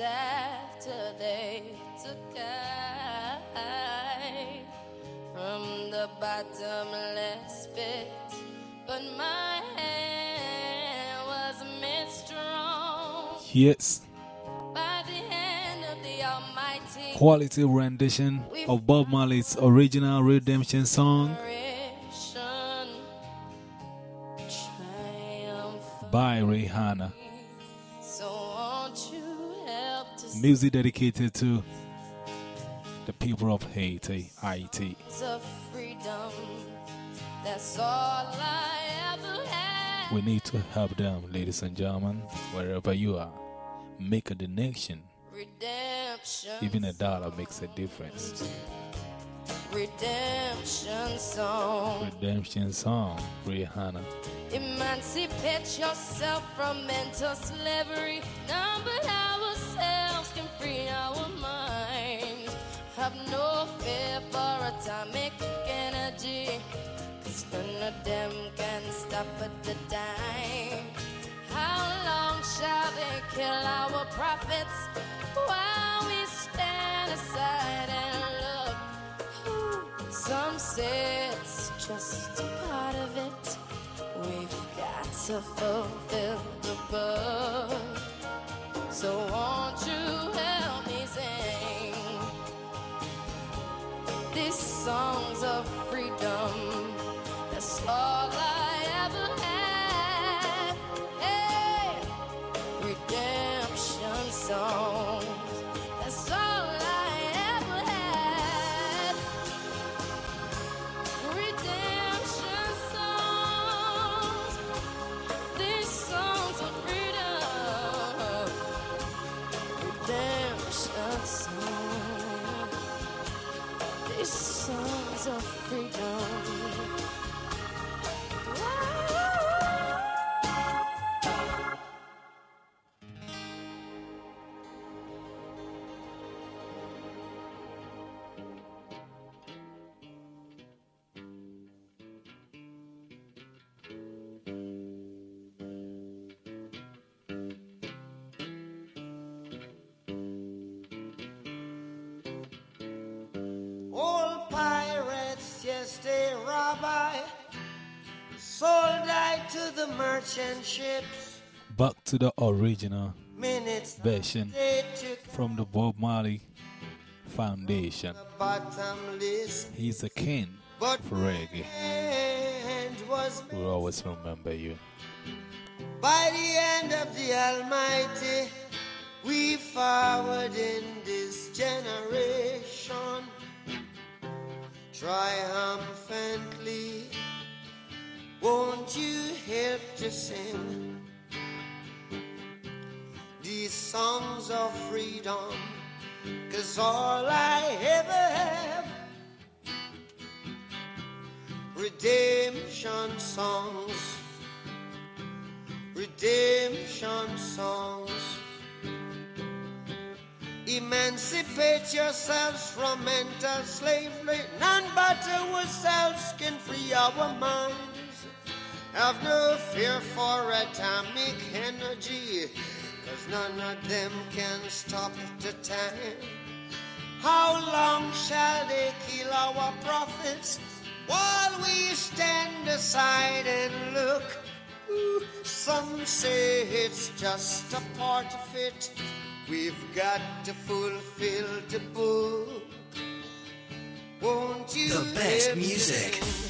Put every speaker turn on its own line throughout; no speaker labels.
went ships minutes after they took I from the bottomless pit, but my hand was made strong
Yes,
by the hand of the
quality rendition of Bob Marley's original redemption song. by Rihanna. Music dedicated to the people of Haiti, Haiti.
seize of freedom? That's all I ever had.
We need to help them, ladies and gentlemen, wherever you are. Make a donation.
Redemption.
Even a dollar makes a difference.
Redemption song.
Redemption song, Rihanna.
Emancipate yourself from mental slavery. None but Have no fear for atomic energy. Cause none of them can stop at the dime. How long shall they kill our prophets while we stand aside and look? Some say it's just a part of it. We've got to fulfill the book. So won't these songs of freedom? That's all I
the merchant ships.
Back to the original
Minutes
version from the Bob Marley Foundation. He's a king
But
for reggae. We'll always remember you.
by the end of the Almighty. We forward in this generation triumphantly. Won't you help to sing these songs of freedom? Cause all I ever have redemption songs, redemption songs. Emancipate yourselves from mental slavery. None but ourselves can free our minds. Have no fear for atomic energy, cause none of them can stop the time. How long shall they kill our prophets while we stand aside and look? Ooh, some say it's just a part of it. We've got to fulfill the book. Won't you
The best music.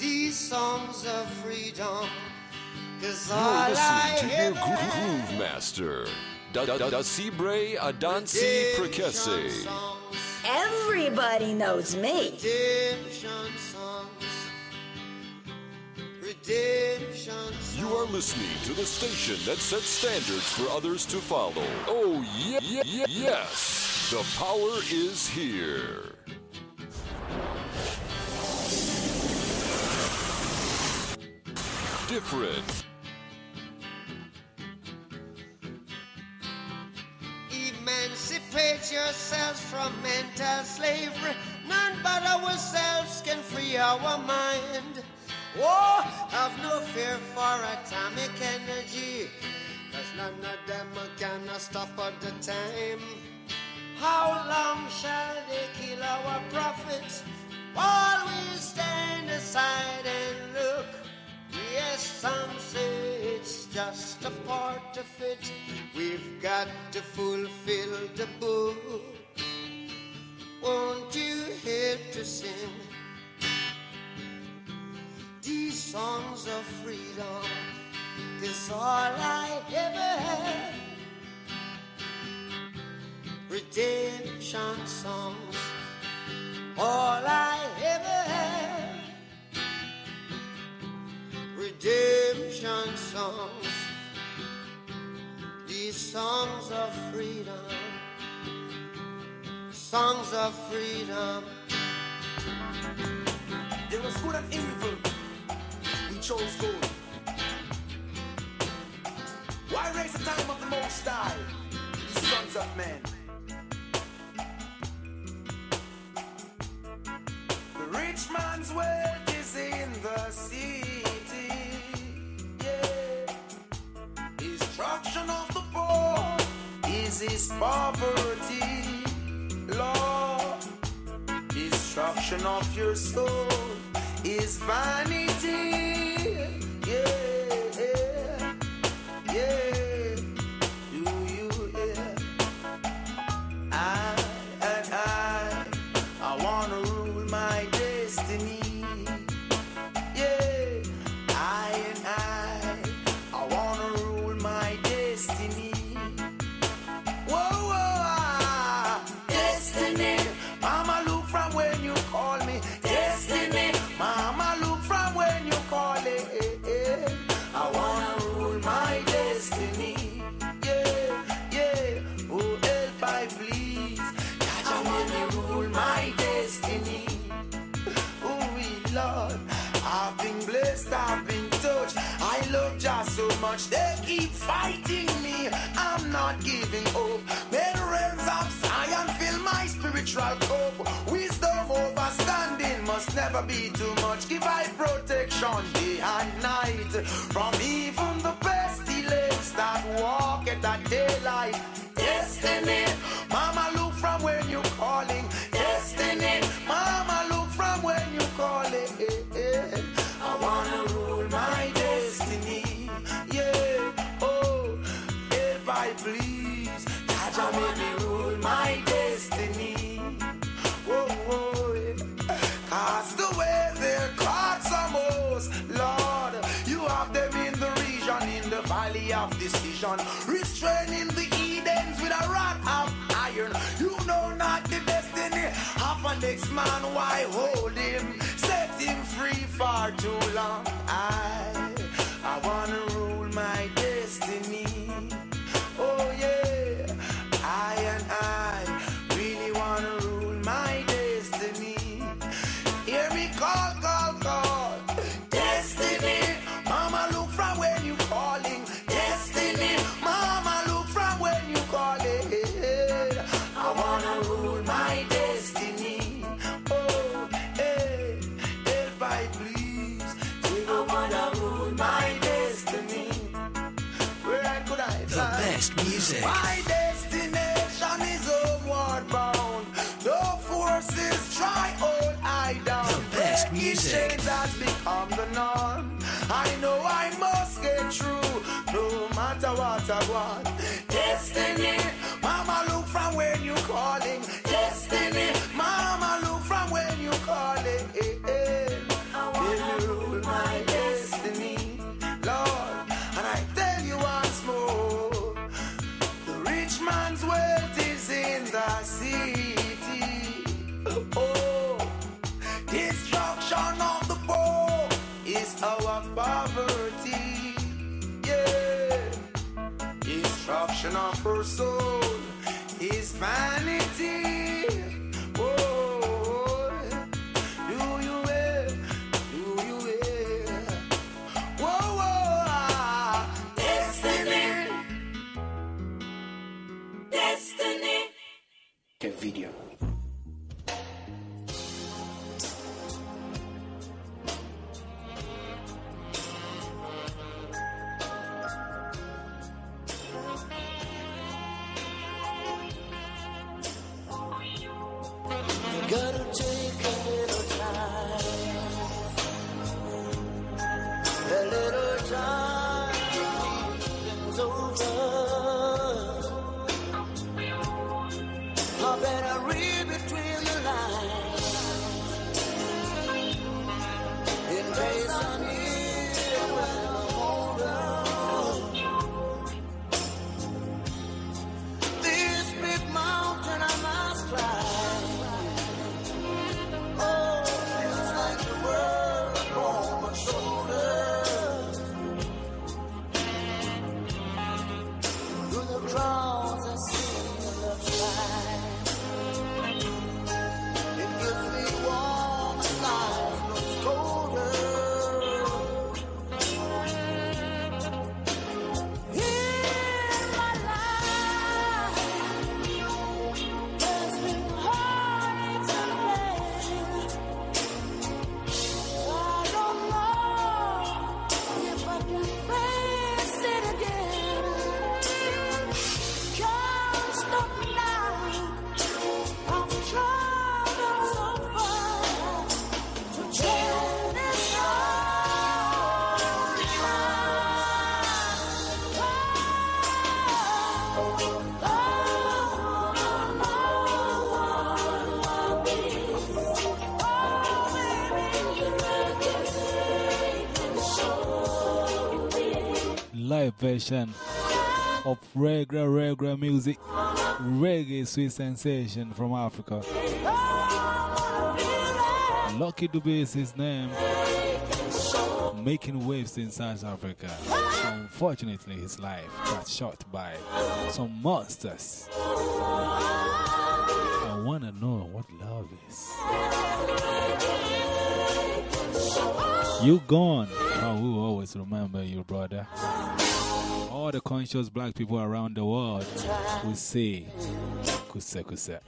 Sing These songs of freedom. Cause
You're
all I
listening to your
ever
gro-
had
groove master, Da Da Da Da Cibre Adansi Prekese.
Everybody knows me.
Redemption songs. Redemption songs.
You are listening to the station that sets standards for others to follow. Oh, yeah, yeah, yeah, yes. The power is here. Different.
Emancipate yourselves from mental slavery. None but ourselves can free our mind. Oh, Have no fear for atomic energy, cause none of them can stop at the time. To fulfill the book. Won't you help to sing these songs of freedom? Is all I ever had. Redemption songs, all I ever had. Redemption songs, songs of freedom songs of freedom.
There was good and evil. We chose good. Why raise the time of the Most High? Sons of men. The rich man's wealth is in the is poverty. Lord, destruction of your soul is vanity. Yeah. I've been blessed, I've been touched. I love just so much. They keep fighting me. I'm not giving up. May the realms of Zion fill my spiritual cup. Wisdom overstanding must never be too much. Give I protection day and night from even the pestilence that walk at daylight. Destiny, man, why hold him? Set him free for too long. My destination is homeward bound. No forces try hold I down.
The best music.
chains has become the norm. I know I must get through, no matter what I want. Destiny, Mama, look from when you calling. Man's wealth is in the city. Oh, destruction of the poor is our poverty. Yeah, destruction of her soul is vanity.
gotta
take version of reggae, reggae music, reggae sweet sensation from Africa. Lucky Dube is his name, making waves in South Africa. Unfortunately, his life got shot by some monsters. I want to know what love is. You gone, but oh, we we'll always remember you, brother all the conscious black people around the world will say, Kuse Kuse.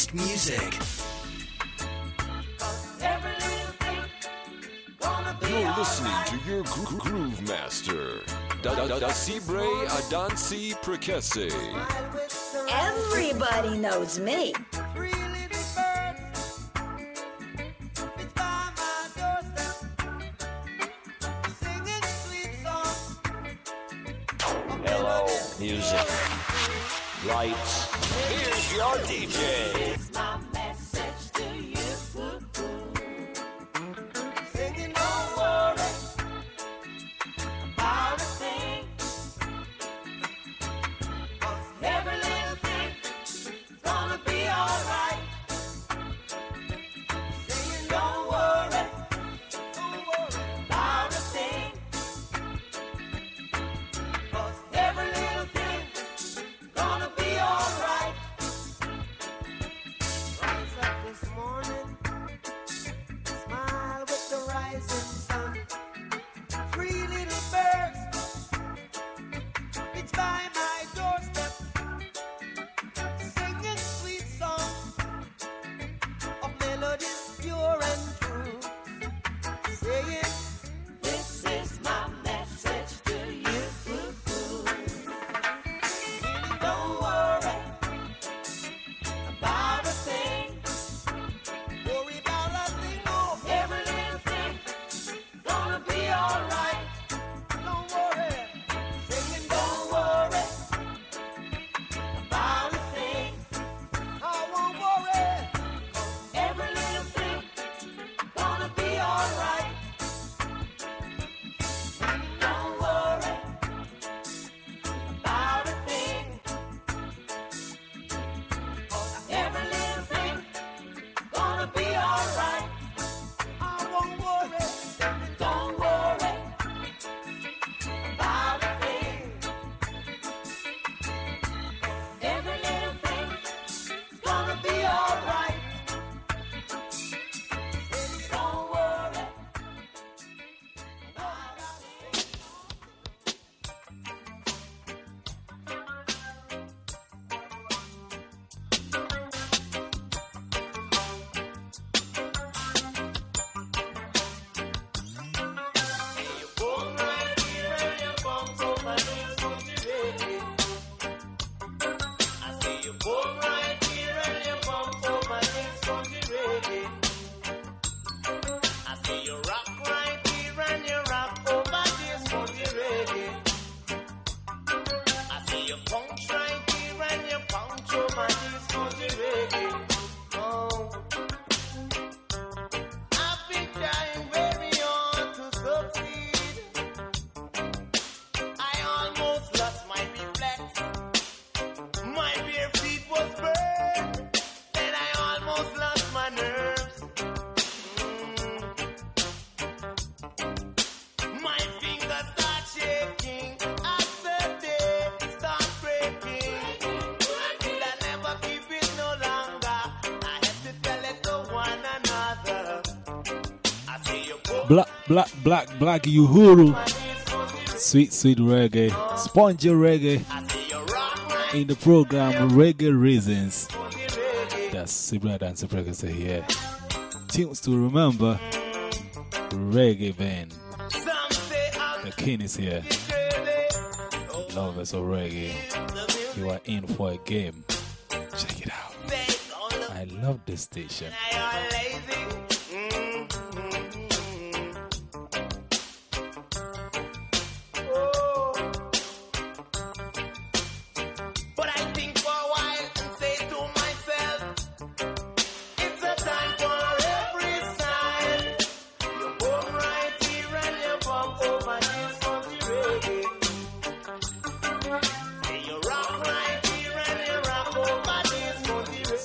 best music.
You're listening to your gro- groove master, Da Da Adansi Prekese.
Everybody knows me.
Over.
Black, black, black, Uhuru. Sweet, sweet reggae. Spongy reggae. In the program Reggae Reasons. That's Sibra Dance Breakers here. Tunes to remember. Reggae band. The king is here. Lovers of reggae. You are in for a game. Check it out. I love this station.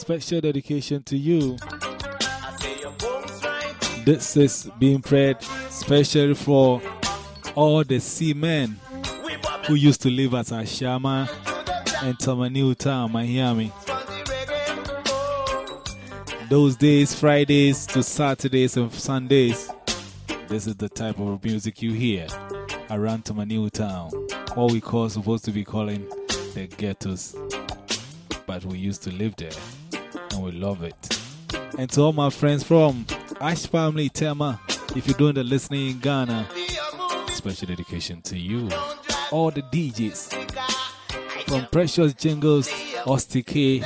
Special dedication to you.
I say your bones right here.
This is being prayed specially for all the seamen who used to live at Ashaiman and Tema New Town, Miami. Those days, Fridays to Saturdays and Sundays, this is the type of music you hear around Tema New Town. What we call supposed to be calling the ghettos. But we used to live there and we love it. And to all my friends from Ash Family Tema, if you're doing the listening in Ghana, special dedication to you. All the DJs from Precious Jingles, Osti K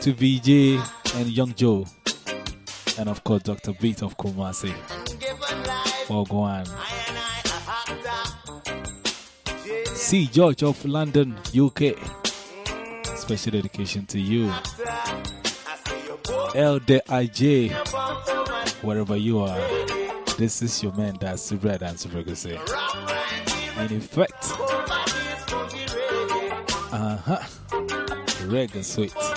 to VJ and Young Joe. And of course, Dr. Beat of Kumasi. For Guan. C. George of London, UK. Special dedication to you. Elder IJ, wherever you are. This is your man, that's Subra and Subra And in fact, uh huh, reggae sweet.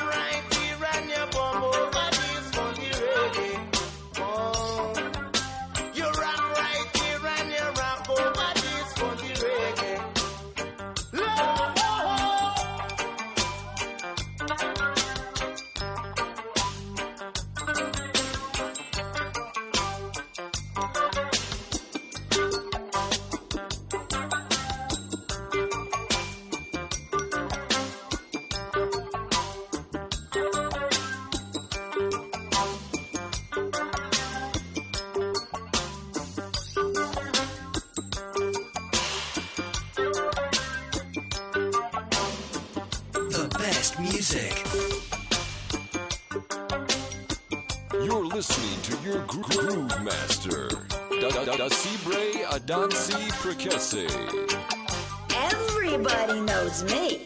Music.
You're listening to your gro- groove master, Da Da Da Da Sibre Adansi Prekese.
Everybody knows me.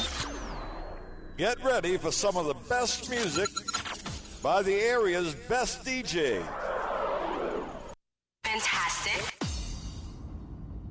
get ready for some of the best music by the area's best DJ.
Fantastic.